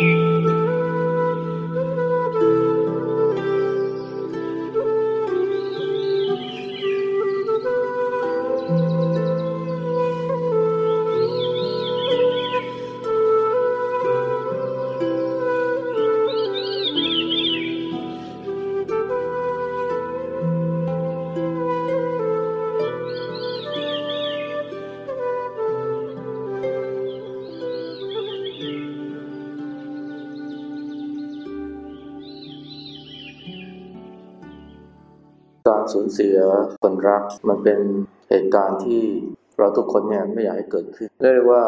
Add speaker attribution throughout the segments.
Speaker 1: ก เสียคนรัก มันเป็นเหตุการณ์ที่เราทุกคนเนี่ยไม่อยากให้เกิดขึ้นเรียกได้ว่า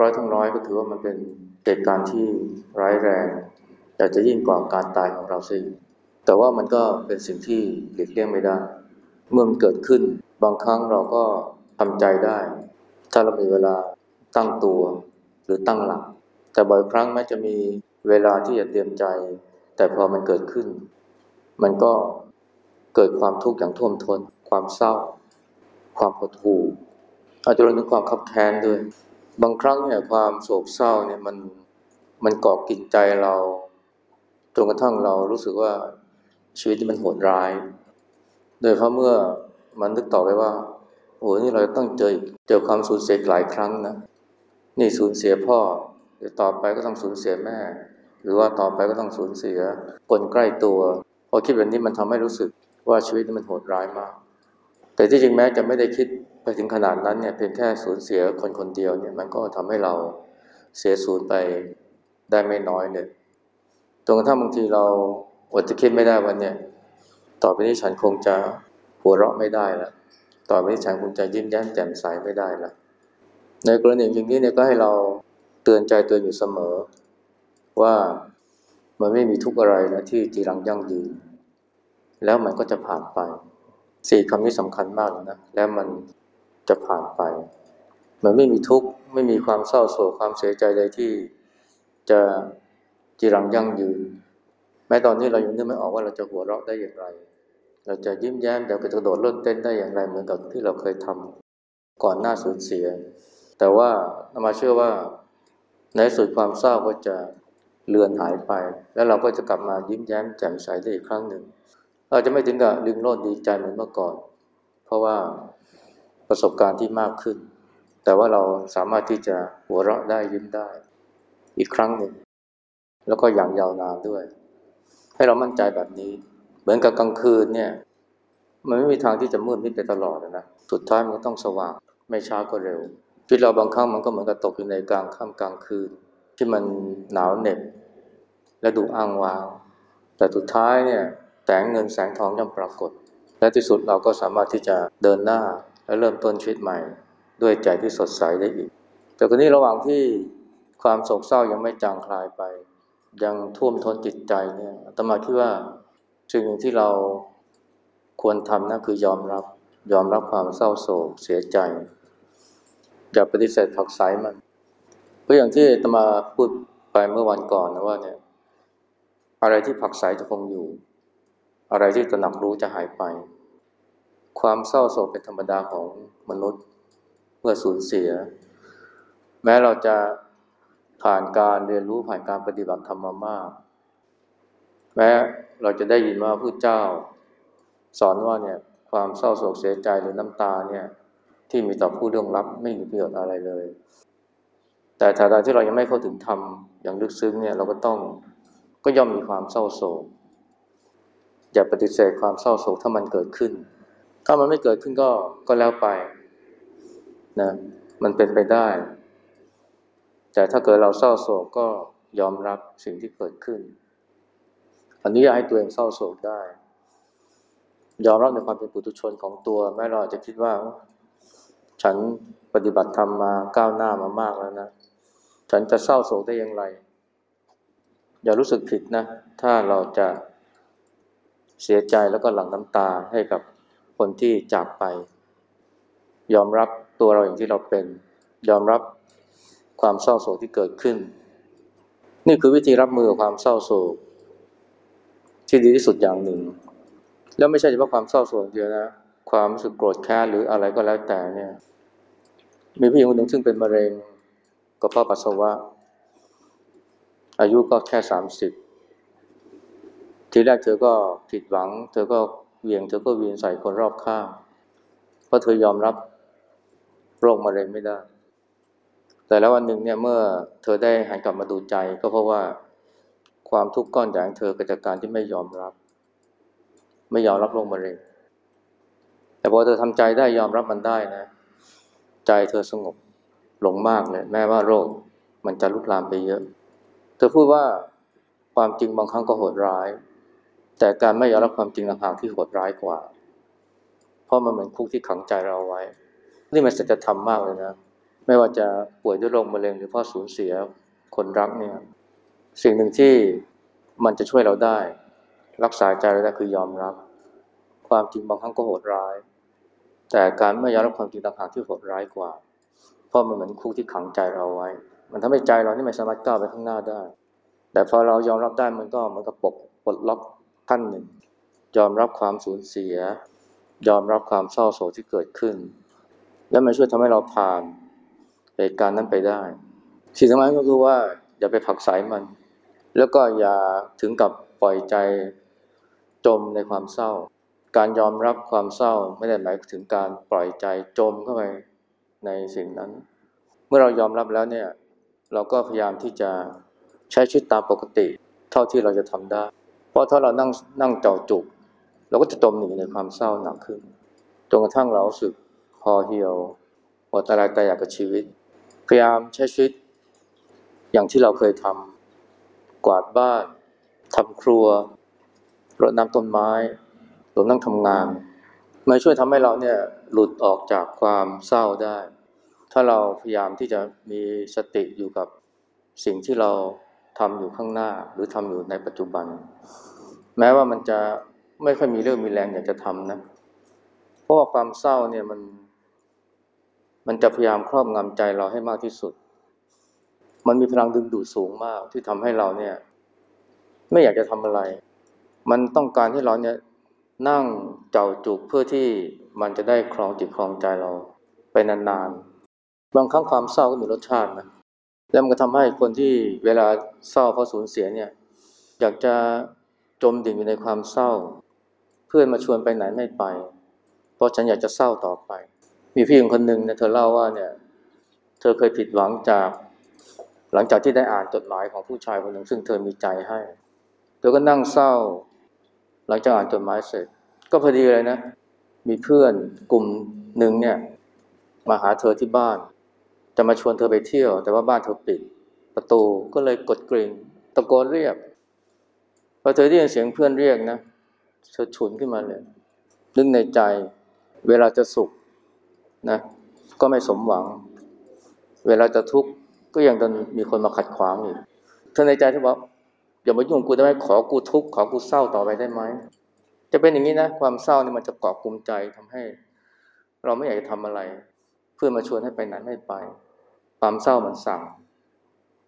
Speaker 1: ร้อยทั้งร้อยก็ถือว่ามันเป็นเหตุการณ์ที่ร้ายแรงอยากจะยิ่งกว่าการตายของเราสิแต่ว่ามันก็เป็นสิ่งที่หลีกเลี่ยงไม่ได้ เมื่อมันเกิดขึ้น บางครั้งเราก็ทำใจได้ ถ้าเรามีเวลาตั้งตัวหรือตั้งหลัก แต่บ่อยครั้งแม้จะมีเวลาที่จะเตรียมใจ แต่พอมันเกิดขึ้น มันก็ เกิดความทุกข์อย่างท่วมทน้น ความเศร้า ความหดหู่อาจจะรวมถึงความขับแค้นด้วย บางครั้งเนี่ยความโศกเศร้าเนี่ยมันมันเกาะกินใจเราจนกระทั่งเรารู้สึกว่าชีวิตที่มันโหดร้าย โดยเพราะเมื่อมันนึกต่อไปว่าโอ้นี่เราต้องเจอเจอความสูญเสียหลายครั้งนะนี่สูญเสียพ่อเดี๋ยวต่อไปก็ต้องสูญเสียแม่ หรือว่าต่อไปก็ต้องสูญเสียคนใกล้ตัวพอคิดแบบนี้มันทำให้รู้สึก ว่าชีวิตมันโหดร้ายมาก แต่ที่จริงแม้จะไม่ได้คิดไปถึงขนาดนั้นเนี่ยเพียงแค่สูญเสียคนคนเดียวเนี่ยมันก็ทำให้เราเสียสูญไปได้ไม่น้อยเลยจนกระทั่งบางทีเราอดจะคิดไม่ได้วันเนี่ยต่อไปนี้ฉันคงจะหัวเราะไม่ได้ละต่อไปนี้ฉันคงจะยิ้มแย้มแจ่มใสไม่ได้ละในกรณีอย่างนี้เนี่ยก็ให้เราเตือนใจตือนอยู่เสมอ ว่ามันไม่มีทุกอะไรนะที่จีรังยั่งยืน แล้วมันก็จะผ่านไปสี่คำนี้สำคัญมากนะ แล้วมันจะผ่านไป มันไม่มีทุกข์ ไม่มีความเศร้าโศกความเสียใจใดที่จะจีรังยั่งยืน แม้ตอนนี้เรายังนึกไม่ออกว่าเราจะหัวเราะได้อย่างไร เราจะยิ้มแย้มจะกระโดดเล่นเต้นได้อย่างไรเหมือนกับที่เราเคยทำก่อนหน้าสูญเสีย แต่ว่านามาเชื่อว่าในสุดความเศร้าก็จะเลือนหายไป แล้วเราก็จะกลับมายิ้มแย้มแจ่มใสได้อีกครั้งหนึ่ง เราจะไม่ถึงกับลืมโลดดีใจเหมือนเมื่อก่อน เพราะว่าประสบการณ์ที่มากขึ้น แต่ว่าเราสามารถที่จะหัวเราะได้ยิ้มได้ อีกครั้งหนึ่ง แล้วก็อย่างยาวนานด้วย ให้เรามั่นใจแบบนี้ เหมือนกับกลางคืนเนี่ย มันไม่มีทางที่จะมืดมิดไปตลอดนะสุดท้ายมันต้องสว่าง ไม่ช้าก็เร็วชีวิตเราบางครั้งมันก็เหมือนกับตกอยู่ในกลางค่ำกลางคืน ที่มันหนาวเหน็บและดูอ้างว้าง แต่สุดท้ายเนี่ย แสงเงินแสงทองย่อมปรากฏ และที่สุดเราก็สามารถที่จะเดินหน้าและเริ่มต้นชีวิตใหม่ ด้วยใจที่สดใสได้อีก แต่คนนี้ระหว่างที่ความโศกเศร้ายังไม่จางคลายไป ยังท่วมท้นจิตใจเนี่ยตมาคิดว่าสิ่งหนึ่งที่เราควรทำนั่นคือยอมรับ ยอมรับความเศร้าโศกเสียใจอย่าปฏิเสธผักใสมันเพราะอย่างที่ตมาพูดไปเมื่อวันก่อนนะว่าเนี่ย อะไรที่ผักใสจะคงอยู่ อะไรที่ตระหนักรู้จะหายไป ความเศร้าโศกเป็นธรรมดาของมนุษย์เมื่อสูญเสีย แม้เราจะผ่านการเรียนรู้ผ่านการปฏิบัติธรรมมามากแม้เราจะได้ยินว่าผู้เจ้า สอนว่าเนี่ยความเศร้าโศกเสียใจหรือน้ำตาเนี่ยที่มีต่อผู้เรื่องรับไม่มีประโยชน์อะไรเลย แต่ถ้าใดที่เรายังไม่เข้าถึงธรรมอย่างลึกซึ้งเนี่ยเราก็ต้องก็ย่อมมีความเศร้าโศก อย่าปฏิเสธความเศร้าโศกถ้ามันเกิดขึ้น ถ้ามันไม่เกิดขึ้นก็ก็แล้วไปนะมันเป็นไปได้ แต่ถ้าเกิดเราเศร้าโศกก็ยอมรับสิ่งที่เกิดขึ้นอันนี้อยาให้ตัวเองเศร้าโศกได้ ยอมรับในความเป็นปุถุชนของตัว แม้เราจะคิดว่า ฉันปฏิบัติธรรมมาก้าวหน้ามามากแล้วนะฉันจะเศร้าโศกได้อย่างไร อย่ารู้สึกผิดนะ ถ้าเราจะ เสียใจแล้วก็หลั่งน้ำตาให้กับคนที่จากไป ยอมรับตัวเราอย่างที่เราเป็น ยอมรับความเศร้าโศกที่เกิดขึ้น นี่คือวิธีรับมือกับความเศร้าโศก ที่ดีที่สุดอย่างหนึ่ง แล้วไม่ใช่เฉพาะความเศร้าโศกเดียวนะ ความรู้สึกโกรธแค้นหรืออะไรก็แล้วแต่เนี่ย มีผู้หญิงคนหนึ่งซึ่งเป็นมะเร็งกระเพาะปัสสาวะ อายุก็แค่สามสิบ ทีแรกเธอก็ผิดหวัง เธอก็เวียง เธอก็เวียนใส่คนรอบข้าง เพราะเธอยอมรับโรคมะเร็งไม่ได้ แต่แล้ววันหนึ่งเนี่ยเมื่อเธอได้หันกลับมาดูใจ ก็เพราะว่าความทุกข์ก้อนใหญ่ของเธอเกิดจากการที่ไม่ยอมรับ ไม่ยอมรับโรคมะเร็ง แต่พอเธอทำใจได้ยอมรับมันได้นะ ใจเธอสงบลงมากเลยแม้ว่าโรคมันจะลุกลามไปเยอะ เธอพูดว่าความจริงบางครั้งก็โหดร้าย แต่การไม่ยอมรับความจริงต่างหากที่โหดร้ายกว่า เพราะมันเหมือนคุกที่ขังใจเราไว้ นี่มันสัจธรรมมากเลยนะ ไม่ว่าจะป่วยด้วยโรคมะเร็งหรือเพราะสูญเสียคนรักเนี่ย สิ่งหนึ่งที่มันจะช่วยเราได้ รักษาใจเราได้คือยอมรับ ความจริงบางครั้งก็โหดร้าย แต่การไม่ยอมรับความจริงต่างหากที่โหดร้ายกว่า เพราะมันเหมือนคุกที่ขังใจเราไว้ มันทำให้ใจเรานี่ไม่สามารถก้าวไปข้างหน้าได้ แต่พอเรายอมรับได้มันก็มันก็ปลดปลดล็อก ขั้นหนึ่ง ยอมรับความสูญเสีย ยอมรับความเศร้าโศกที่เกิดขึ้น และมันช่วยทำให้เราผ่านเหตุการณ์นั้นไปได้สิ่งสำคัญก็คือว่าอย่าไปผักไสมัน แล้วก็อย่าถึงกับปล่อยใจจมในความเศร้า การยอมรับความเศร้าไม่ได้หมายถึงการปล่อยใจจมเข้าไปในสิ่งนั้น เมื่อเรายอมรับแล้วเนี่ย เราก็พยายามที่จะใช้ชีวิตตามปกติ เท่าที่เราจะทำได้ เพราะถ้าเรานั่งนั่งเจ้าจุก เราก็จะจมหนีในความเศร้าหนักขึ้นจนกระทั่งเราสึกพอเหี่ยวหมดอะไรตายอยากกับชีวิต พยายามใช้ชีวิต อย่างที่เราเคยทำกวาดบ้านทำครัวรดน้ำต้นไม้รวมนั่งทำงานมันช่วยทำให้เราเนี่ยหลุดออกจากความเศร้าได้ ถ้าเราพยายามที่จะมีสติอยู่กับสิ่งที่เรา ทำอยู่ข้างหน้า หรือทำอยู่ในปัจจุบัน แม้ว่ามันจะไม่ค่อยมีเรื่องมีแรงอยากจะทำนะ เพราะว่าความเศร้าเนี่ยมัน มันจะพยายามครอบงำใจเราให้มากที่สุด มันมีพลังดึงดูดสูงมากที่ทำให้เราเนี่ย ไม่อยากจะทำอะไร มันต้องการให้เราเนี่ยนั่งเจ้าจุกเพื่อที่มันจะได้ครองจิตครองใจเราไปนานๆ บางครั้งความเศร้าก็มีรสชาตินะ แล้วมันก็ทำให้คนที่เวลาเศร้าเพราะสูญเสียเนี่ย อยากจะจมดิ่งอยู่ในความเศร้า เพื่อนมาชวนไปไหนไม่ไป เพราะฉันอยากจะเศร้าต่อไป มีพี่หญิงคนหนึ่งเนี่ยเธอเล่าว่าเนี่ย เธอเคยผิดหวังจาก หลังจากที่ได้อ่านจดหมายของผู้ชายคนหนึ่งซึ่งเธอมีใจให้ เธอก็นั่งเศร้า หลังจากอ่านจดหมายเสร็จ ก็พอดีเลยนะ มีเพื่อนกลุ่มหนึ่งเนี่ยมาหาเธอที่บ้าน จะมาชวนเธอไปเที่ยว แต่ว่าบ้านเธอปิด ประตูก็เลยกดกริ่งตะโกนเรียกพอเธอได้ยินเสียงเพื่อนเรียกนะเธอฉุนขึ้นมาเลย นึกในใจ เวลาจะสุขนะ ก็ไม่สมหวัง เวลาจะทุกข์ก็ยังจะมีคนมาขัดขวางอีกเธอในใจเธอบอกอย่ามายุ่งกูได้ไหมขอกูทุกข์ขอกูเศร้าต่อไปได้ไหมจะเป็นอย่างนี้นะความเศร้านี่มันจะเกาะกลุ่มใจทำให้ เราไม่อยากจะทำอะไร เพื่อมาชวนให้ไปไหนไม่ไป ความเศร้ามันสั่ง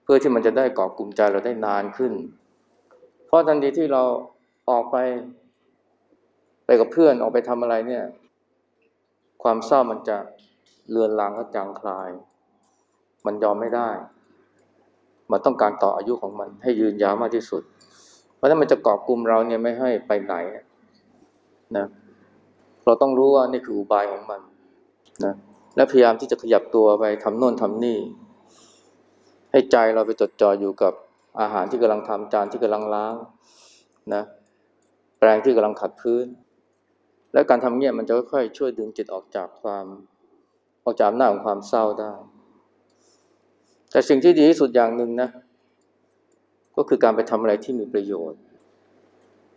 Speaker 1: เพื่อที่มันจะได้เกาะกลุ่มใจเราได้นานขึ้น เพราะทันทีที่เราออกไปไปกับเพื่อนออกไปทำอะไรเนี่ย ความเศร้ามันจะเลือนลางก็จางคลาย มันยอมไม่ได้ มันต้องการต่ออายุของมันให้ยืนยาวมากที่สุด เพราะถ้ามันจะเกาะกลุ่มเราเนี่ยไม่ให้ไปไหนนะเราต้องรู้ว่านี่คืออุบายของมันนะ และพยายามที่จะขยับตัวไปทำโน่นทำนี่ ให้ใจเราไปจดจ่ออยู่กับอาหารที่กำลังทำจานที่กำลังล้างนะแปรงที่กำลังขัดพื้น และการทำเงี้ยมันจะค่อยๆช่วยดึงจิตออกจากความออกจากหน้าของความเศร้าได้ แต่สิ่งที่ดีที่สุดอย่างหนึ่งนะก็คือการไปทำอะไรที่มีประโยชน์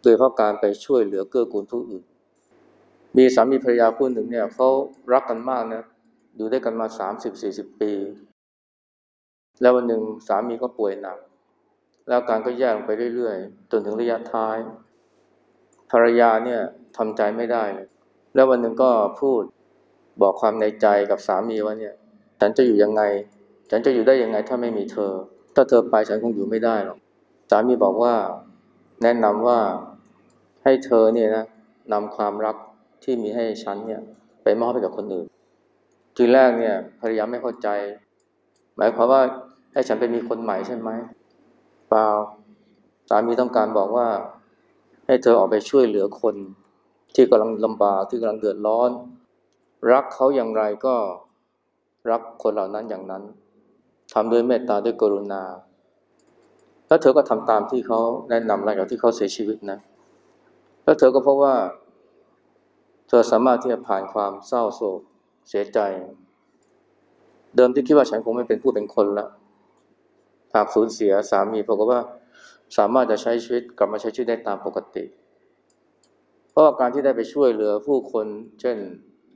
Speaker 1: โดยเพราะการไปช่วยเหลือเกื้อกูลผู้อื่น มีสามีภรรยาคู่หนึ่งเนี่ยเขารักกันมากนะ อยู่ด้วยกันมาสามสิบสี่สิบปี แล้ววันหนึ่งสามีก็ป่วยหนัก แล้วการก็แย่ลงไปเรื่อยๆ จนถึงระยะท้าย ภรรยาเนี่ยทำใจไม่ได้เลยแล้ววันหนึ่งก็พูดบอกความในใจกับสามีว่าเนี่ย ฉันจะอยู่ยังไง ฉันจะอยู่ได้ยังไงถ้าไม่มีเธอ ถ้าเธอไปฉันคงอยู่ไม่ได้หรอกสามีบอกว่า แนะนำว่าให้เธอเนี่ยนะนำความรักที่มีให้ฉันเนี่ย ไปมอบให้กับคนอื่น ทีแรกเนี่ยภรรยาไม่เข้าใจ หมายความว่าให้ฉันไปมีคนใหม่ใช่ไหมเปล่าสามีต้องการบอกว่า ให้เธอออกไปช่วยเหลือคน ที่กำลังลำบากที่กำลังเดือดร้อน รักเขาอย่างไรก็รักคนเหล่านั้นอย่างนั้นทำด้วยเมตตาด้วยกรุณา แล้วเธอก็ทำตามที่เขาแนะนำหลังจากที่เขาเสียชีวิตนะ แล้วเธอก็พบว่า เธอสามารถที่จะผ่านความเศร้าโศก เสียใจ เดิมที่คิดว่าฉันคงไม่เป็นผู้เป็นคนละหากสูญเสียสามีบอกว่าสามารถจะใช้ชีวิตกลับมาใช้ชีวิตได้ตามปกติ เพราะาการที่ได้ไปช่วยเหลือผู้คน เช่น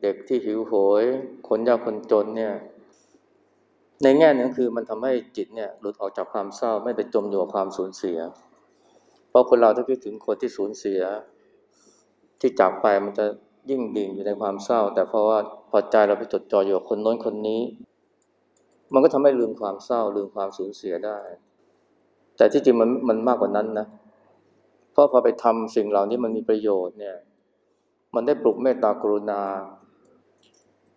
Speaker 1: เด็กที่หิวโหย คนยากคนจนเนี่ย ในแง่นึงคือมันทำให้จิตเนี่ยหลุดออกจากความเศร้าไม่ไปจมอยู่กับความสูญเสีย เพราะคนเราถ้าคิดถึงคนที่สูญเสีย ที่จากไปมันจะยิ่งดิ่งอยู่ในความเศร้า แต่เพราะว่า พอใจเราไปจดจ่ออยู่กับคนโน้นคนนี้ มันก็ทำให้ลืมความเศร้า ลืมความสูญเสียได้ แต่ที่จริงมันมันมากกว่านั้นนะเพราะพอไปทำสิ่งเหล่านี้มันมีประโยชน์เนี่ย มันได้ปลุกเมตตากรุณา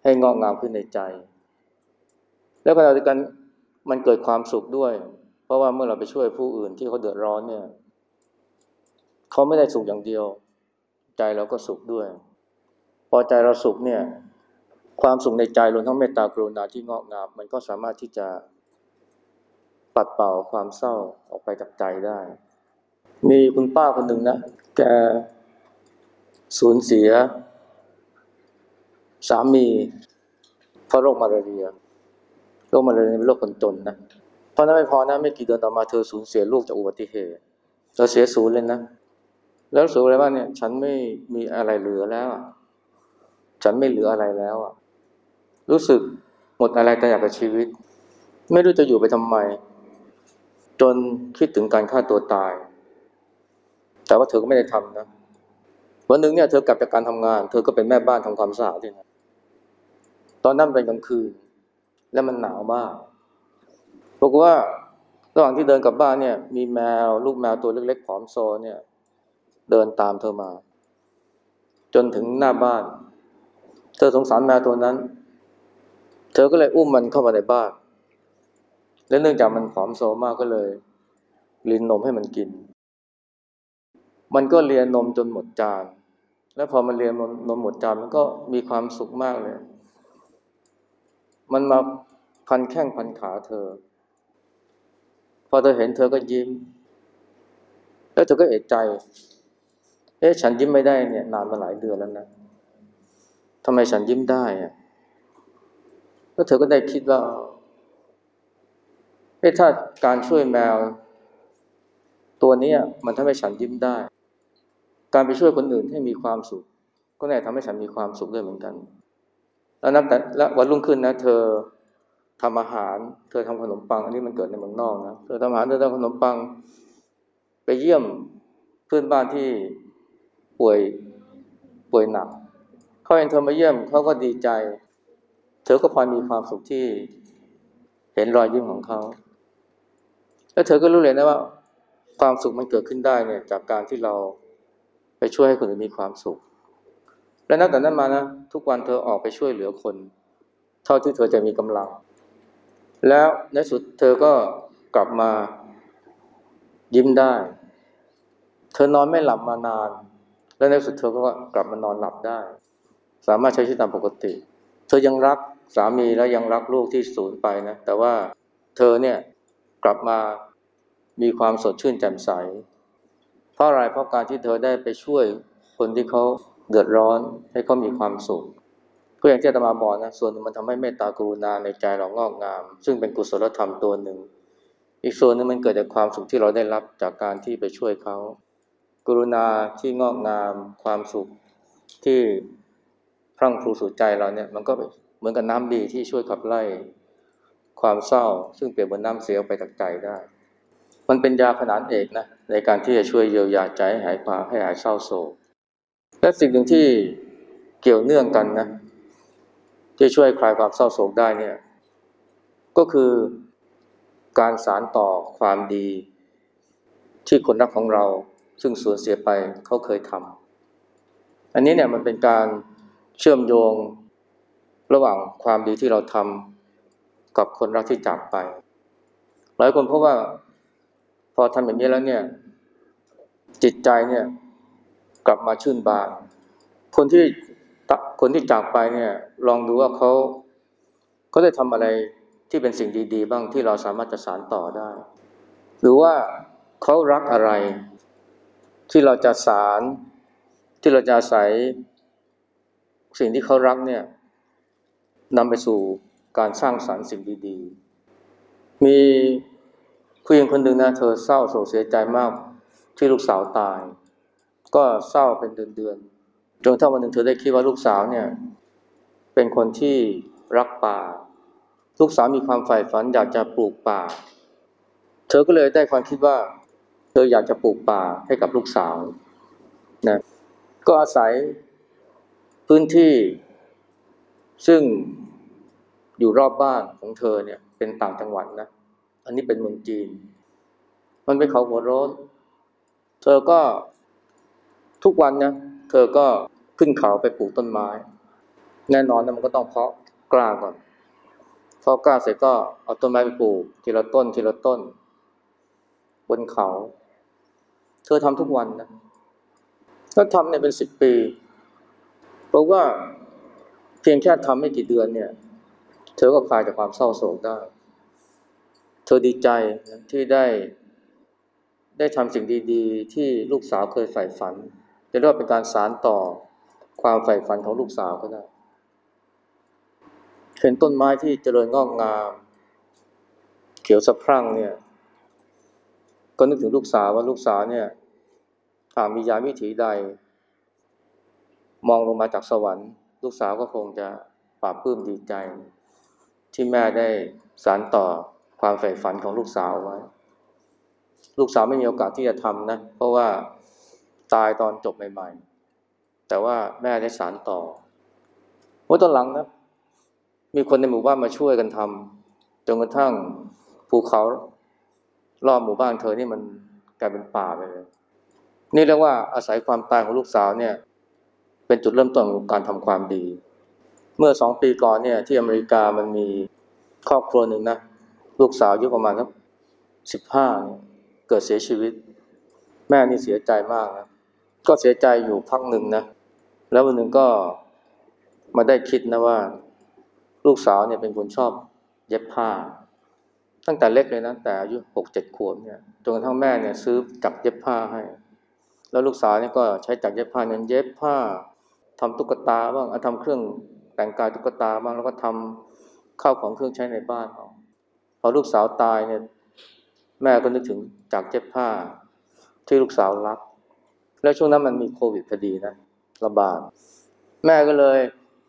Speaker 1: ให้งอกงามขึ้นในใจ แล้วขณะเดียวกันมันเกิดความสุขด้วย เพราะว่าเมื่อเราไปช่วยผู้อื่นที่เขาเดือดร้อนเนี่ยเขาไม่ได้สุขอย่างเดียว ใจเราก็สุขด้วย พอใจเราสุขเนี่ย ความสุขในใจรวมทั้งเมตตากรุณาที่งอกงามมันก็สามารถที่จะปัดเป่าความเศร้าออกไปจากใจได้ มีคุณป้าคนหนึ่งนะแกสูญเสีย สามีเพราะโรคมาลาเรียโรคมาลาเรียเป็นโรคคนจนนะเพราะนั้นไม่พอนะไม่กี่เดือนต่อมาเธอสูญเสียลูกจากอุบัติเหตุเธอเสียศูนย์เลยนะแล้วรู้สึกอะไรบ้างเนี่ย ฉันไม่มีอะไรเหลือแล้ว ฉันไม่เหลืออะไรแล้วอะ รู้สึกหมดอะไรแต่อยากกับชีวิต ไม่รู้จะอยู่ไปทำไม จนคิดถึงการฆ่าตัวตาย แต่ว่าเธอก็ไม่ได้ทำนะวันหนึ่งเนี่ยเธอกลับจากการทำงาน เธอก็เป็นแม่บ้านทำความสะอาดที่นะตอนนั้นเป็นกลางคืน และมันหนาวมากบอกว่าระหว่างที่เดินกลับบ้านเนี่ย มีแมวลูกแมวตัวเล็กๆผอมโซเนี่ย เดินตามเธอมา จนถึงหน้าบ้าน เธอสงสารแมวตัวนั้น เธอก็เลยอุ้มมันเข้ามาในบ้าน และเนื่องจากมันผอมโซมากก็เลยลินนมให้มันกิน มันก็เลียนมจนหมดจาน แล้วพอมันเลียนนมหมดจานมันก็มีความสุขมากเลย มันมาพันแข้งพันขาเธอ พอเธอเห็นเธอก็ยิ้ม แล้วเธอก็เอะใจ เอ๊ะฉันยิ้มไม่ได้เนี่ยนานมาหลายเดือนแล้วนะทำไมฉันยิ้มได้อะ แล้วเธอก็ได้คิดว่าเอ๊ะถ้าการช่วยแมว ตัวนี้มันทำให้ฉันยิ้มได้ การไปช่วยคนอื่นให้มีความสุข ก็แน่ทำให้ฉันมีความสุขด้วยเหมือนกัน แล้วนับแต่และวันรุ่งขึ้นนะ เธอทำอาหาร เธอทำขนมปัง อันนี้มันเกิดในเมืองนอกนะ เธอทำอาหาร เธอทำขนมปัง ไปเยี่ยมเพื่อนบ้านที่ป่วยป่วยหนัก เขาเห็นเธอมาเยี่ยมเขาก็ดีใจ เธอก็พอมีความสุขที่เห็นรอยยิ้มของเขา แล้วเธอก็รู้เลยนะว่า ความสุขมันเกิดขึ้นได้เนี่ย จากการที่เราไปช่วยให้คนอื่นมีความสุข และนับแต่นั้นมานะทุกวันเธอออกไปช่วยเหลือคน เท่าที่เธอจะมีกำลัง แล้วในสุดเธอก็กลับมายิ้มได้ เธอนอนไม่หลับมานาน แล้วในสุดเธอก็กลับมานอนหลับได้ สามารถใช้ชีวิตตามปกติ เธอยังรัก สามีและยังรักลูกที่สูญไปนะ แต่ว่าเธอเนี่ยกลับมามีความสดชื่นแจ่มใส เพราะอะไรเพราะการที่เธอได้ไปช่วยคนที่เขาเดือดร้อนให้เขามีความสุขก็อย่างที่ตมาบอกนะส่วนมันทำให้เมตตากรุณาในใจเรางอกงาม ซึ่งเป็นกุศลธรรมตัวหนึ่ง อีกส่วนหนึงมันเกิดจากความสุขที่เราได้รับจากการที่ไปช่วยเขากรุณาที่งอกงามความสุขที่พรั่งพรูสู่ใจเราเนี่ยมันก็เมือนกับน้ำดีที่ช่วยขับไล่ความเศร้า ซึ่งเปรียบเหมือนน้ำเสียไปจากใจได้ มันเป็นยาขนานเอกนะในการที่จะช่วยเยียวยาใจให้หายควาให้หายเศร้าโศกและสิ่งหนึ่งที่เกี่ยวเนื่องกันนะที่ช่วยคลายความเศร้าโศกได้เนี่ย ก็คือการสารต่อความดี ที่คนรักของเรา ซึ่งสูญเสียไปเขาเคยทำอันนี้เนี่ยมันเป็นการเชื่อมโยง ระหว่างความดีที่เราทำกับคนรักที่จากไป หลายคนเพบว่าพอทำอย่างนี้แล้วเนี่ย จิตใจเนี่ยกลับมาชื่นบาน คนที่คนที่จากไปเนี่ย ลองดูว่าเขาเขาได้ทำอะไรที่เป็นสิ่งดี ๆ บ้างที่เราสามารถจะสานต่อได้ หรือว่าเขารักอะไร ที่เราจะสาร ที่เราจะอาศัยสิ่งที่เขารักเนี่ย นำไปสู่การสร้างสรรค์สิ่งดีๆ มีผู้หญิงคนหนึ่งนะเธอเศร้าโศกเสียใจมากที่ลูกสาวตาย ก็เศร้าเป็นเดือนๆจนถ้าวันหนึ่งเธอได้คิดว่าลูกสาวเนี่ยเป็นคนที่รักป่า ลูกสาวมีความใฝ่ฝันอยากจะปลูกป่า เธอก็เลยได้ความคิดว่า เธออยากจะปลูกป่าให้กับลูกสาวนะก็อาศัยพื้นที่ ซึ่งอยู่รอบบ้านของเธอเนี่ยเป็นต่างจังหวัดนะ อันนี้เป็นเมืองจีน มันเป็นเขาหัวร้นเธอก็ทุกวันนะ เธอก็ขึ้นเขาไปปลูกต้นไม้ แน่นอนนะมันก็ต้องเพาะกล้าก่อน เพาะกล้าเสร็จก็เอาต้นไม้ไปปลูก ทีละต้นทีละต้น บนเขา เธอทำทุกวันนะถ้าทำเนี่ยเป็นสิบปีเพราะว่า พียงแค่ทำไม่กี่เดือนเนี่ย เธอก็คลายจากความเศร้าโศกได้ เธอดีใจที่ได้ ได้ทำสิ่งดีๆ ที่ลูกสาวเคยใฝ่ฝัน จะเรียกว่าเป็นการสารต่อความใฝ่ฝันของลูกสาวก็ได้ เห็นต้นไม้ที่เจริญงอกงาม เขียวสะพรั่งเนี่ย ก็นึกถึงลูกสาวว่าลูกสาวเนี่ยหากมียามวิถีใด มองลงมาจากสวรรค์ ลูกสาวก็คงจะปลาบปื้มดีใจ ที่แม่ได้สารต่อความใฝ่ฝันของลูกสาวไว้ ลูกสาวไม่มีโอกาสที่จะทำนะ เพราะว่าตายตอนจบใหม่ๆ แต่ว่าแม่ได้สารต่อเมื่อตอนหลังนะ มีคนในหมู่บ้านมาช่วยกันทำจนกระทั่งภูเขารอบหมู่บ้านเธอนี่มันกลายเป็นป่าไปเลย นี่เรียกว่าอาศัยความตายของลูกสาวเนี่ย เป็นจุดเริ่มต้นของการทำความดี เมื่อสองปีก่อนเนี่ยที่อเมริกามันมีครอบครัวหนึ่งนะลูกสาวอายุประมาณสักสิบห้าเกิดเสียชีวิต แม่นี่เสียใจมากนะก็เสียใจอยู่พักหนึ่งนะแล้ววันหนึ่งก็มาได้คิดนะว่า ลูกสาวเนี่ยเป็นคนชอบเย็บผ้า ตั้งแต่เล็กเลยนะแต่อายุหกเจ็ดขวบเนี่ยจนกระทั่งแม่เนี่ยซื้อจักรเย็บผ้าให้ แล้วลูกสาวเนี่ยก็ใช้จักรเย็บผ้าเนี่ยเย็บผ้า ทำตุ๊กตาบ้างเอาทำเครื่องแต่งกายตุ๊กตาบ้างแล้วก็ทำข้าวของเครื่องใช้ในบ้านเอาพอลูกสาวตายเนี่ยแม่ก็นึกถึงจักเย็บผ้าที่ลูกสาวรัก แล้วช่วงนั้นมันมีโควิดพอดีนะระบาดแม่ก็เลย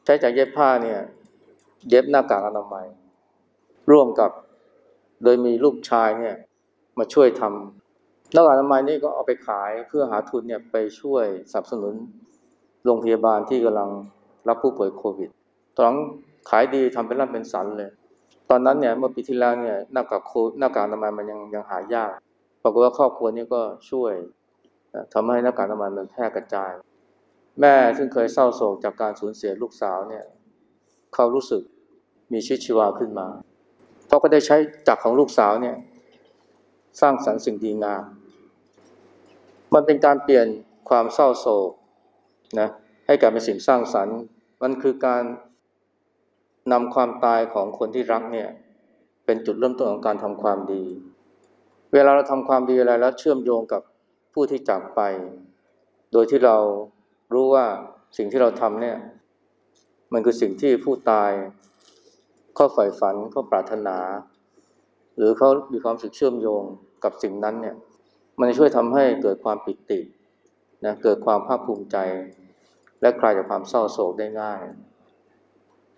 Speaker 1: ใช้จักเย็บผ้าเนี่ย เย็บหน้ากากอนามัย ร่วมกับโดยมีลูกชายเนี่ยมาช่วยทำหน้ากากอนามัยนี่ก็เอาไปขายเพื่อหาทุนเนี่ยไปช่วยสนับสนุน โรงพยาบาลที่กำลังรับผู้ป่วยโควิดตอนนั้นขายดีทำเป็นร่ำเป็นสันเลย ตอนนั้นเนี่ยเมื่อปีที่แล้วเนี่ยหน้ากากโคหน้ากากอนามัยมันยังยังหายากปรากฏว่าครอบครัวนี้ก็ช่วยทำให้หน้ากากอนามัยมันแพร่กระจาย แม่ซึ่งเคยเศร้าโศกจากการสูญเสียลูกสาวเนี่ยเขารู้สึกมีชีวิตชีวาขึ้นมาเพราะก็ได้ใช้จักรของลูกสาวเนี่ยสร้างสรรค์สิ่งดีงามมันเป็นการเปลี่ยนความเศร้าโศก นะให้กลายเป็นสิ่งสร้างสรรค์ มันคือการนำความตายของคนที่รักเนี่ยเป็นจุดเริ่มต้นของการทำความดี เวลาเราทำความดีอะไรแล้วเชื่อมโยงกับผู้ที่จากไป โดยที่เรารู้ว่าสิ่งที่เราทำเนี่ยมันคือสิ่งที่ผู้ตายเขาใฝ่ฝันเขาปรารถนา หรือเขามีความสึกเชื่อมโยงกับสิ่งนั้นเนี่ยมันช่วยทำให้เกิดความปิติ นะเกิดความภาคภูมิใจ และคลายจากความเศร้าโศกได้ง่าย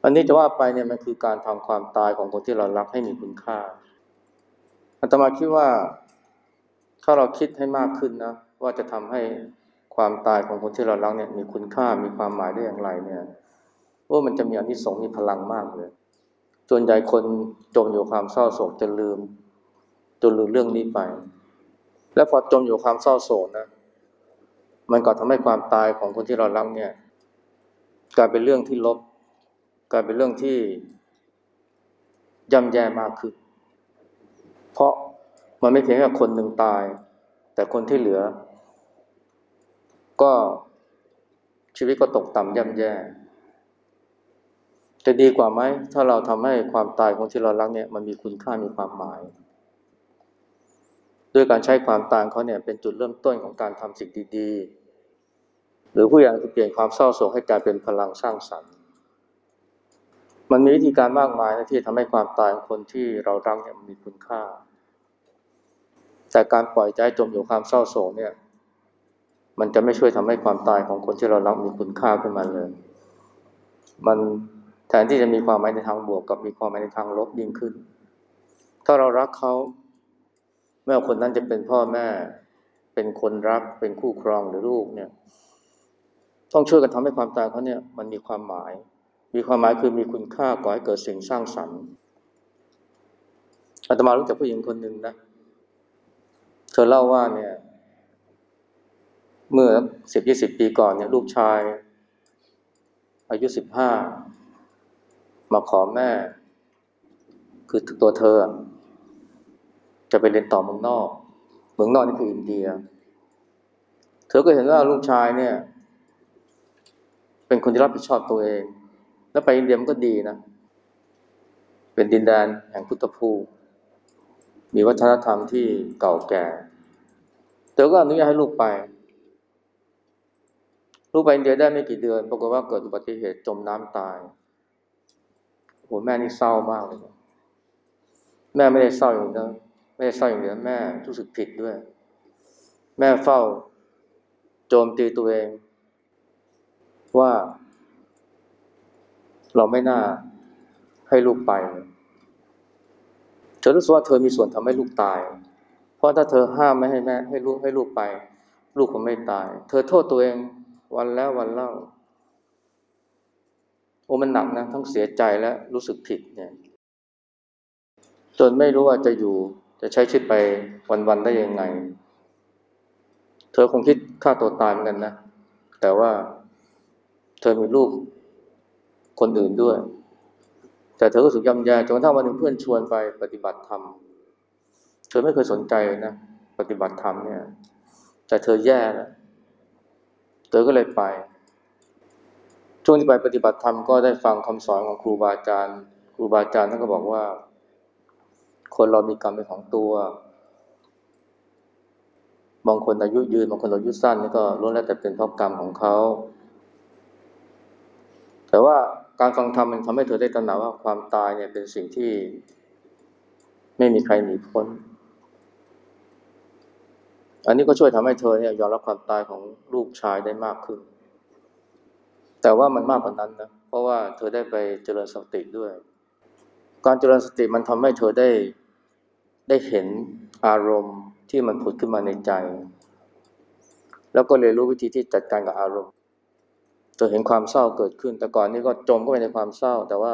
Speaker 1: อันนี้จะว่าไปเนี่ยมันคือการทำความตายของคนที่เรารักให้มีคุณค่าอาตมาคิดว่าถ้าเราคิดให้มากขึ้นนะ ว่าจะทำให้ความตายของคนที่เรารักเนี่ยมีคุณค่ามีความหมายได้อย่างไรเนี่ยว่ามันจะมีอนิสงส์มีพลังมากเลยส่วนใหญ่คนจมอยู่ความเศร้าโศกจะลืมจนลืมเรื่องนี้ไป และพอจมอยู่ความเศร้าโศกนะ มันก็ทำให้ความตายของคนที่เรารักเนี่ยกลายเป็นเรื่องที่ลบ กลายเป็นเรื่องที่ย่ำแย่มากขึ้นเพราะมันไม่เพียงแค่คนหนึ่งตาย แต่คนที่เหลือ ก็ชีวิตก็ตกต่ำย่ำแย่จะดีกว่าไหมถ้าเราทำให้ความตายของที่เรารักเนี่ยมันมีคุณค่ามีความหมาย ด้วยการใช้ความตายเขาเนี่ยเป็นจุดเริ่มต้นของการทำสิ่งดี ๆ หรือผู้ใหญ่คือเปลี่ยนความเศร้าโศกให้กลายเป็นพลังสร้างสรรค์ มันมีวิธีการมากมายนะที่ทำให้ความตายของคนที่เรารักเนี่ยมันมีคุณค่า แต่การปล่อยใจจมอยู่ความเศร้าโศกเนี่ย มันจะไม่ช่วยทำให้ความตายของคนที่เรารักมีคุณค่าขึ้นมาเลย มันแทนที่จะมีความหมายในทางบวกกับมีความหมายในทางลบยิ่งขึ้น ถ้าเรารักเขาไม่ว่าคนนั้นจะเป็นพ่อแม่ เป็นคนรัก เป็นคู่ครองหรือลูกเนี่ย ต้องช่วยกันทำให้ความตายเขาเนี่ยมันมีความหมาย มีความหมายคือมีคุณค่าก่อให้เกิดสิ่งสร้างสรรค์อาตมารู้จักผู้หญิงคนหนึ่งนะเธอเล่าว่าเนี่ย เมื่อสิบยี่สิบปีก่อนเนี่ยลูกชาย อายุสิบห้ามาขอแม่ คือตัวเธอ จะไปเรียนต่อเมืองนอก เมืองนอกนี่คืออินเดีย เธอก็เห็นว่าลูกชายเนี่ย เป็นคนที่รับผิดชอบตัวเอง แล้วไปอินเดียมันก็ดีนะ เป็นดินแดนแห่งพุทธภูมิมีวัฒนธรรมที่เก่าแก่เธอก็อนุญาตให้ลูกไป ลูกไปอินเดียได้ไม่กี่เดือน ปรากฏว่าเกิดอุบัติเหตุจมน้ำตายโหแม่นี่เศร้ามากเลย แม่ไม่ได้เศร้าอย่างเดียวไม่ได้เศร้าอย่างเดียวแม่รู้สึกผิดด้วย แม่เฝ้า โจมตีตัวเอง ว่า เราไม่น่าให้ลูกไป เธอรู้สึกว่าเธอมีส่วนทำให้ลูกตาย เพราะถ้าเธอห้ามไม่ให้แม่ให้ลูกให้ลูกไป ลูกคงไม่ตาย เธอโทษตัวเองวันแล้ววันเล่า โอ้มันหนักนะ ทั้งเสียใจและรู้สึกผิดเนี่ยจนไม่รู้ว่าจะอยู่จะใช้ชีวิตไปวันๆได้ยังไง เธอคงคิดฆ่าตัวตายเหมือนกันนะ แต่ว่า เธอมีลูกคนอื่นด้วย แต่เธอก็สึกย่ำแย่จนกระทั่งวันหนึ่งเพื่อนชวนไปปฏิบัติธรรม เธอไม่เคยสนใจนะ ปฏิบัติธรรมเนี่ย แต่เธอแย่แล้ว เธอก็เลยไป ช่วงที่ไปปฏิบัติธรรมก็ได้ฟังคำสอนของครูบาอาจารย์ ครูบาอาจารย์ท่านก็บอกว่า คนเรามีกรรมเป็นของตัวบางคนอายุยืนบางคนอายุสั้นนี่ก็ล้วนแล้วแต่เป็นเพราะกรรมของเขา แต่ว่าการฟังธรรมมันทำให้เธอได้ตระหนักว่าความตายเนี่ยเป็นสิ่งที่ไม่มีใครหนีพ้น อันนี้ก็ช่วยทำให้เธอเนี่ยยอมรับความตายของลูกชายได้มากขึ้น แต่ว่ามันมากกว่านั้นนะ เพราะว่าเธอได้ไปเจริญสติด้วย การเจริญสติมันทำให้เธอได้ได้เห็นอารมณ์ที่มันผุดขึ้นมาในใจ แล้วก็เรียนรู้วิธีที่จัดการกับอารมณ์ เธอเห็นความเศร้าเกิดขึ้น แต่ก่อนนี้ก็จมเข้าไปในความเศร้า แต่ว่า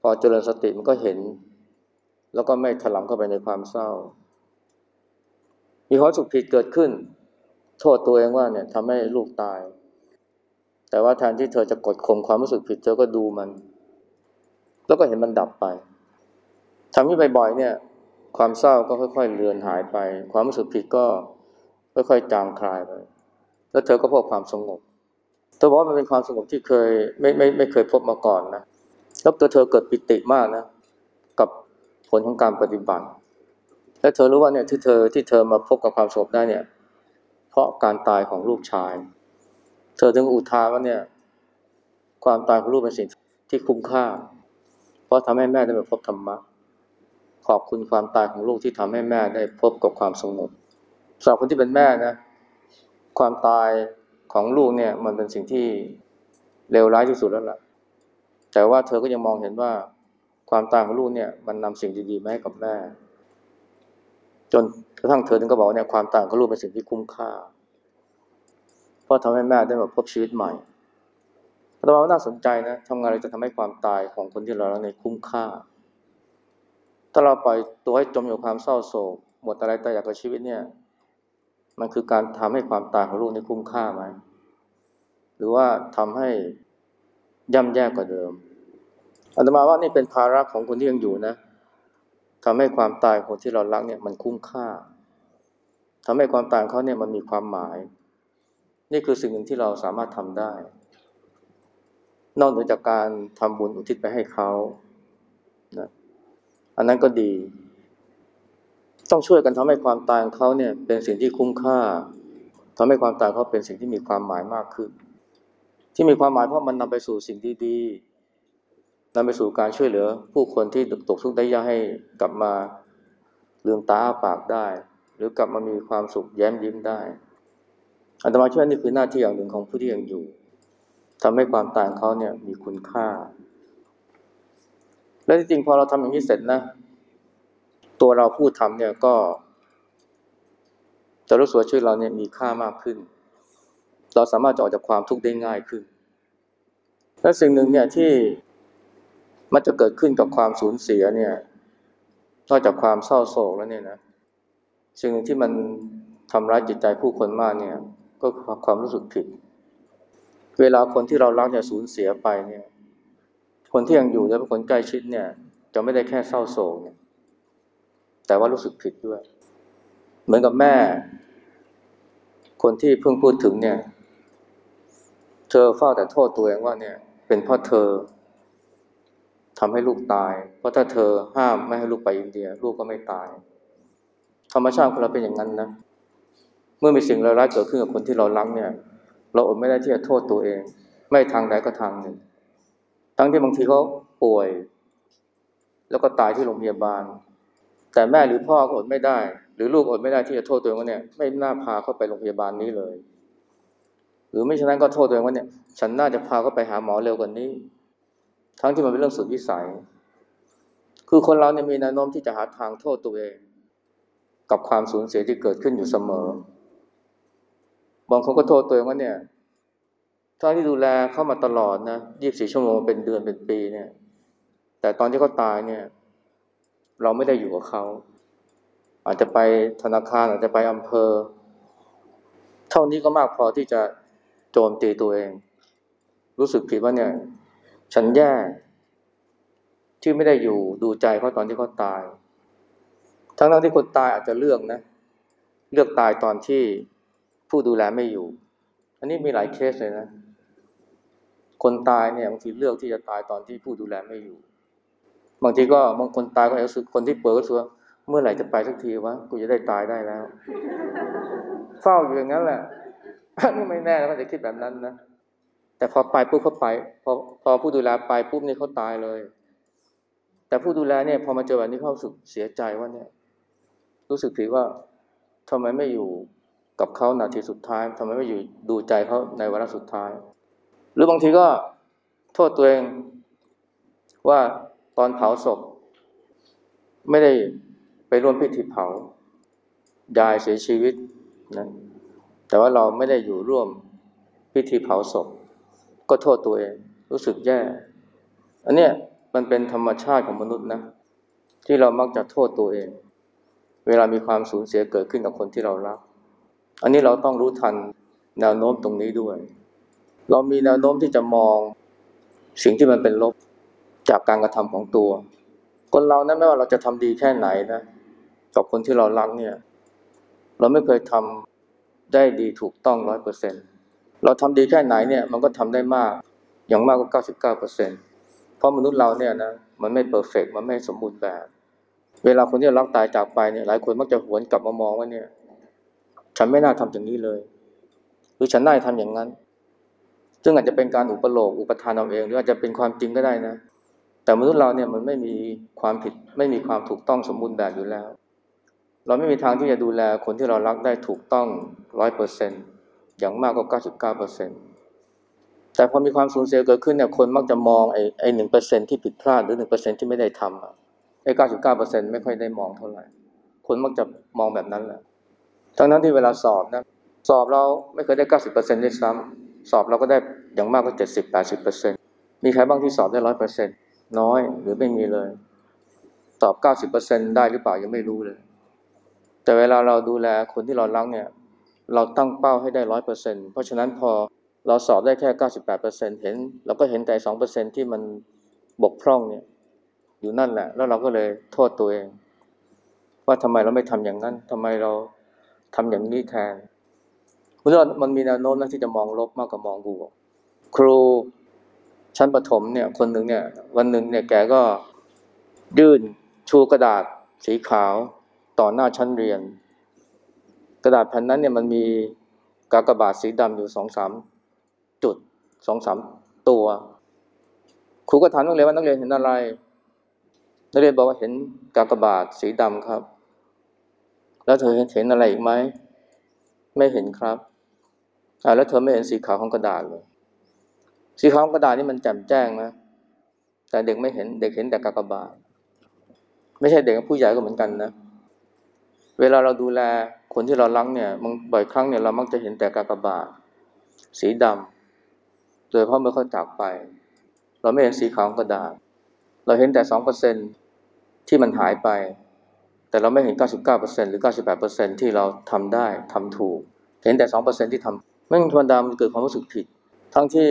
Speaker 1: พอเจริญสติมันก็เห็น แล้วก็ไม่ถลำเข้าไปในความเศร้า มีความสุขผิดเกิดขึ้น โทษตัวเองว่าเนี่ยทำให้ลูกตาย แต่ว่าแทนที่เธอจะกดข่มความรู้สึกผิด เธอก็ดูมัน แล้วก็เห็นมันดับไปทำนี้บ่อยๆเนี่ย ความเศร้าก็ค่อยๆเลือนหายไป ความรู้สึกผิดก็ค่อยๆจางคลายไป แล้วเธอก็พบความสงบ เธอบอกว่ามันเป็นความสงบที่เคยไม่ไม่ไม่เคยพบมาก่อนนะแล้วตัวเธอเกิดปิติมากนะ กับผลของการปฏิบัติ และเธอรู้ว่าเนี่ยที่เธอที่เธอมาพบกับความสงบได้เนี่ย เพราะการตายของลูกชาย เธอถึงอุทานว่าเนี่ย ความตายของลูกเป็นสิ่งที่คุ้มค่า เพราะทำให้แม่ได้มาพบธรรมะขอบคุณความตายของลูกที่ทำให้แม่ได้พบกับความสงบสำหรับคนที่เป็นแม่นะ ความตาย ของลูกเนี่ยมันเป็นสิ่งที่เลวร้ายที่สุดแล้วล่ะ แต่ว่าเธอก็ยังมองเห็นว่าความตายของลูกเนี่ยมันนำสิ่งดีๆมาให้กับแม่ จนกระทั่งเธอถึงก็บอกเนี่ยความตายของลูกเป็นสิ่งที่คุ้มค่า เพราะทำให้แม่ได้มาพบชีวิตใหม่แต่ว่าน่าสนใจนะทำงานอะไรจะทำให้ความตายของคนที่เรารักในคุ้มค่า ถ้าเราปล่อยตัวให้จมอยู่ความเศร้าโศกหมดอะไรแตายอยากกับชีวิตเนี่ย มันคือการทำให้ความตายของลูกนี่คุ้มค่าไหมหรือว่าทำให้ย่ำแย่กว่าเดิมอาตมาว่านี่เป็นภาระของคนที่ยังอยู่นะเธทำให้ความตายคนที่เรารักเนี่ยมันคุ้มค่าทำให้ความตายของเขาเนี่ยมันมีความหมาย นี่คือสิ่งหนึ่งที่เราสามารถทำได้ นอกเหนือจากการทำบุญอุทิศไปให้เขานะอันนั้นก็ดี ต้องช่วยกันทำให้ความตายของเขาเนี่ยเป็นสิ่งที่คุ้มค่าทำให้ความตายเขาเป็นสิ่งที่มีความหมายมากขึ้น ที่มีความหมายเพราะมันนำไปสู่สิ่งดีๆนำไปสู่การช่วยเหลือ ผู้คนที่ตกทุกข์ได้ยากให้กลับมาลืมตาปากได้ หรือกลับมามีความสุขแย้มยิ้มได้อาตมาเชื่อนี่คือหน้าที่อย่างหนึ่งของผู้ที่ยังอยู่ทำให้ความตายของเขาเนี่ยมีคุณค่า และที่จริงพอเราทำอย่างนี้เสร็จนะ ตัวเราผู้ทำเนี่ยก็จะรู้สึกว่าชีวิตเราเนี่ยมีค่ามากขึ้น เราสามารถจะออกจากความทุกข์ได้ง่ายขึ้น และสิ่งหนึ่งเนี่ยที่มันจะเกิดขึ้นกับความสูญเสียเนี่ย นอกจากความเศร้าโศกแล้วเนี่ยนะ สิ่งหนึ่งที่มันทำร้ายจิตใจผู้คนมากเนี่ย ก็คือความรู้สึกผิด เวลาคนที่เรารักเนี่ยสูญเสียไปเนี่ย คนที่ยังอยู่และเป็นคนใกล้ชิดเนี่ย จะไม่ได้แค่เศร้าโศกเนี่ย แต่ว่ารู้สึกผิดด้วย เหมือนกับแม่ คนที่เพิ่งพูดถึงเนี่ย เธอเฝ้าแต่โทษตัวเองว่าเนี่ย เป็นเพราะเธอทำให้ลูกตาย เพราะถ้าเธอห้ามไม่ให้ลูกไปอินเดีย ลูกก็ไม่ตาย ธรรมชาติของเราเป็นอย่างนั้นนะเมื่อมีสิ่งร้ายๆเกิดขึ้นกับคนที่เรารักเนี่ย เราอดไม่ได้ที่จะโทษตัวเอง ไม่ทางใดก็ทางหนึ่ง ทั้งที่บางทีเขาป่วย แล้วก็ตายที่โรงพยาบาล แต่แม่หรือพ่อก็อดไม่ได้ หรือลูกอดไม่ได้ที่จะโทษตัวเองว่าเนี่ยไม่น่าพาเขาไปโรงพยาบาลนี้เลย หรือไม่ฉะนั้นก็โทษตัวเองว่าเนี่ย ฉันน่าจะพาเขาไปหาหมอเร็วกว่านี้ ทั้งที่มันเป็นเรื่องสุดวิสัย คือคนเราเนี่ยมีแนวโน้มที่จะหาทางโทษตัวเอง กับความสูญเสียที่เกิดขึ้นอยู่เสมอบางคนก็โทษตัวเองว่าเนี่ยทั้งที่ดูแลเข้ามาตลอดนะ24ชั่วโมงเป็นเดือนเป็นปีเนี่ย แต่ตอนที่เขาตายเนี่ย เราไม่ได้อยู่กับเขา อาจจะไปธนาคารอาจจะไปอำเภอ เท่านี้ก็มากพอที่จะโจมตีตัวเอง รู้สึกผิดว่าเนี่ย ฉันแย่ที่ไม่ได้อยู่ดูใจเขาตอนที่เขาตาย ทั้งทั้งที่คนตายอาจจะเลือกนะ เลือกตายตอนที่ผู้ดูแลไม่อยู่ อันนี้มีหลายเคสเลยนะ คนตายเนี่ยบางทีเลือกที่จะตายตอนที่ผู้ดูแลไม่อยู่ บางทีก็บางคนตายก็รู้สึกคนที่เปิดก็รู้สึกว่าเมื่อไหร่จะไปสักทีวะกูจะได้ตายได้แล้ว เฝ้าอยู่อย่างนั้นแหละนี่ไม่แน่นะมันจะคิดแบบนั้นนะแต่พอไปปุ๊บเขาไปพอพอผู้ดูแลไปปุ๊บนี่เขาตายเลย แต่ผู้ดูแลเนี่ย พอมาเจอแบบนี้เขาสึกเสียใจว่าเนี่ย รู้สึกผิดว่าทำไมไม่อยู่กับเขานาทีสุดท้ายทำไมไม่อยู่ดูใจเขาในวาระสุดท้าย หรือบางทีก็โทษตัวเองว่า ตอนเผาศพ ไม่ได้ไปร่วมพิธีเผายายเสียชีวิตนะแต่ว่าเราไม่ได้อยู่ร่วมพิธีเผาศพ ก็โทษตัวเอง รู้สึกแย่ อันเนี้ยมันเป็นธรรมชาติของมนุษย์นะ ที่เรามักจะโทษตัวเอง เวลามีความสูญเสียเกิดขึ้นกับคนที่เรารัก อันนี้เราต้องรู้ทันแนวโน้มตรงนี้ด้วย เรามีแนวโน้มที่จะมองสิ่งที่มันเป็นลบ จากการกระทำของตัว คนเรานะไม่ว่าเราจะทำดีแค่ไหนนะกับคนที่เรารักเนี่ย เราไม่เคยทำได้ดีถูกต้องร้อยเปอร์เซ็นเราทำดีแค่ไหนเนี่ย มันก็ทำได้มากอย่างมากก็เก้าสิบเก้าเปอร์เซ็นเพราะมนุษย์เราเนี่ยนะมันไม่เพอร์เฟกมันไม่สมบูรณ์แบบ เวลาคนที่เรารักตายจากไปเนี่ยหลายคนมักจะหวนกลับมามองว่าเนี่ย ฉันไม่น่าทำอย่างนี้เลย หรือฉันน่าจะทำอย่างนั้น ซึ่งอาจจะเป็นการอุปโลกอุปทานเอาเอง หรืออาจจะเป็นความจริงก็ได้นะ แต่มนุษย์เราเนี่ยมันไม่มีความผิดไม่มีความถูกต้องสมบูรณ์แบบอยู่แล้ว เราไม่มีทางที่จะดูแลคนที่เรารักได้ถูกต้องร้อยเปอร์เซ็นอย่างมากก็เก้าสิบเก้าเปอร์เซ็นแต่พอมีความสูญเสียเกิดขึ้นเนี่ยคนมักจะมองไอ้ไอ้หนึ่งเปอร์เซ็นที่ผิดพลาดหรือหนึ่งเปอร์เซ็นที่ไม่ได้ทำไอ้เก้าสิบเก้าเปอร์เซ็นไม่ค่อยได้มองเท่าไหร่ คนมักจะมองแบบนั้นแหละทั้งนั้นที่เวลาสอบนะสอบเราไม่เคยได้เก้าสิบเปอร์เซ็นต์ด้วยซ้ำสอบเราก็ได้อย่างมากก็เจ็ดสิบแปดสิบเปอร์เซ็นมีใครบ้างที่สอบได้ร้อยเปอร์เซ็น น้อยหรือไม่มีเลย ตอบเก้าสิบเปอร์เซ็นได้หรือเปล่ายังไม่รู้เลย แต่เวลาเราดูแลคนที่เรารักเนี่ย เราตั้งเป้าให้ได้ร้อยเปอร์เซ็นเพราะฉะนั้นพอเราสอบได้แค่เก้าสิบแปดเปอร์เซ็นเห็นเราก็เห็นแต่สองเปอร์เซ็นที่มันบกพร่องเนี่ย อยู่นั่นแหละ แล้วเราก็เลยโทษตัวเอง ว่าทำไมเราไม่ทำอย่างนั้นทำไมเราทำอย่างนี้แทนเพราะว่ามันมีแนวโน้มนะที่จะมองลบมากกว่ามองบวก ครู ชั้นประถมเนี่ยคนหนึ่งเนี่ย วันหนึ่งเนี่ยแกก็ยื่นชูกระดาษสีขาวต่อหน้าชั้นเรียน กระดาษแผ่นนั้นเนี่ยมันมีกากบาทสีดำอยู่สองสามจุดสองสามตัวครูก็ถามนักเรียนว่านักเรียนเห็นอะไรนักเรียนบอกว่าเห็นกากบาทสีดำครับ แล้วเธอเห็นอะไรอีกไหมไม่เห็นครับอ่าแล้วเธอไม่เห็นสีขาวของกระดาษเลย สีขาวกระดาษนี่มันแจ่มแจ้งนะ แต่เด็กไม่เห็น เด็กเห็นแต่กากบาท ไม่ใช่เด็กผู้ใหญ่ก็เหมือนกันนะ เวลาเราดูแลคนที่เราลังเนี่ยบางบ่อยครั้งเนี่ยเรามักจะเห็นแต่กากบาท สีดำโดยเพราะเมื่อเขาจากไป เราไม่เห็นสีขาวกระดาษ เราเห็นแต่สองเปอร์เซ็นที่มันหายไป แต่เราไม่เห็น 99%หรือ 98%ที่เราทำได้ทำถูก เห็นแต่ 2%ที่ทำไม่ธรรมดามันเกิดความรู้สึกผิด ทั้งที่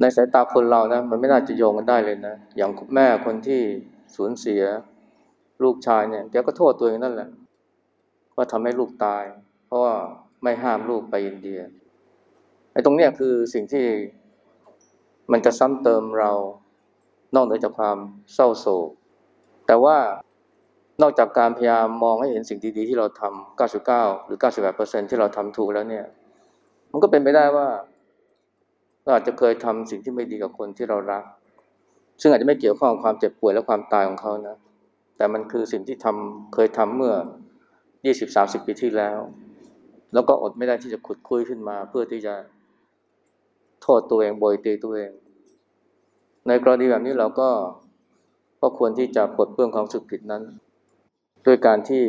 Speaker 1: ในสายตาคนเรานะมันไม่น่าจะโยงกันได้เลยนะ อย่างแม่คนที่สูญเสียลูกชายเนี่ยแกก็โทษตัวเองนั่นแหละว่าทำให้ลูกตาย เพราะว่าไม่ห้ามลูกไปอินเดียไอ้ตรงเนี้ยคือสิ่งที่มันจะซ้ำเติมเรานอกเหนือจากความเศร้าโศก แต่ว่านอกจากการพยายามมองให้เห็นสิ่งดีๆ ที่เราทำ99 หรือ 98%ที่เราทำถูกแล้วเนี่ย มันก็เป็นไปได้ว่า เราอาจจะเคยทำสิ่งที่ไม่ดีกับคนที่เรารัก ซึ่งอาจจะไม่เกี่ยวข้องกับความเจ็บป่วยและความตายของเขานะ แต่มันคือสิ่งที่ทำเคยทำเมื่อ20-30ปีที่แล้ว แล้วก็อดไม่ได้ที่จะขุดคุยขึ้นมา เพื่อที่จะโทษตัวเองโบยตีตัวเอง ในกรณีแบบนี้เราก็ก็ควรที่จะปลดเปลื้องความสึกผิดนั้น ด้วยการที่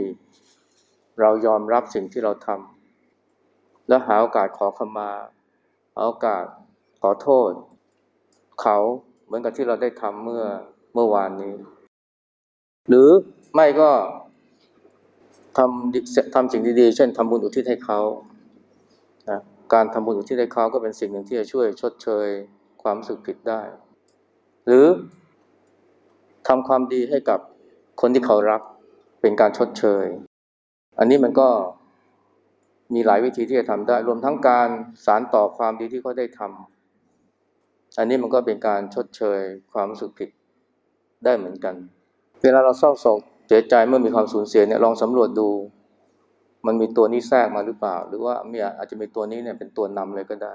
Speaker 1: เรายอมรับสิ่งที่เราทำแล้วหาโอกาสขอขมาหาโอกาส ขอโทษ เขาเหมือนกับที่เราได้ทำเมื่อเมื่อวานนี้ หรือไม่ก็ทำทำสิ่งดีๆ เช่นทำบุญอุทิศให้เขานะการทำบุญอุทิศให้เขาก็เป็นสิ่งหนึ่งที่จะช่วยชดเชยความสึกผิดได้ หรือทำความดีให้กับคนที่เขารักเป็นการชดเชย อันนี้มันก็มีหลายวิธีที่จะทำได้ รวมทั้งการสารต่อความดีที่เขาได้ทำ อันนี้มันก็เป็นการชดเชยความรู้สึกผิดได้เหมือนกัน เวลาเราเศร้าโศกเสียใจเมื่อมีความสูญเสียเนี่ยลองสำรวจดู มันมีตัวนี้แทรกมาหรือเปล่า หรือว่ามีอาจจะมีตัวนี้เนี่ยเป็นตัวนำเลยก็ได้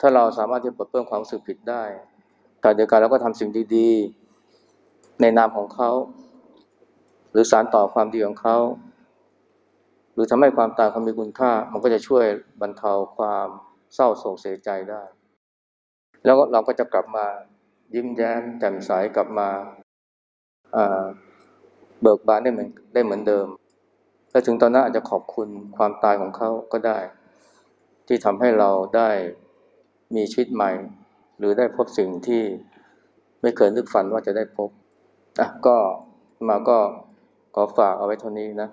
Speaker 1: ถ้าเราสามารถที่จะปลดเปลื้องความรู้สึกผิดได้แต่เดียวกันเราก็ทำสิ่งดีๆ ในนามของเขา หรือสารต่อความดีของเขาหรือทำให้ความตายเขามีคุณค่า มันก็จะช่วยบรรเทาความเศร้าโศกเสียใจได้ แล้วเราก็จะกลับมายิ้มแย้มแจ่มใสกลับมาเบิกบานได้เหมือนได้เหมือนเดิม และถึงตอนนั้นอาจจะขอบคุณความตายของเขาก็ได้ ที่ทำให้เราได้มีชีวิตใหม่ หรือได้พบสิ่งที่ไม่เคยนึกฝันว่าจะได้พบอะก็มาก็ขอฝากเอาไว้เท่านี้นะ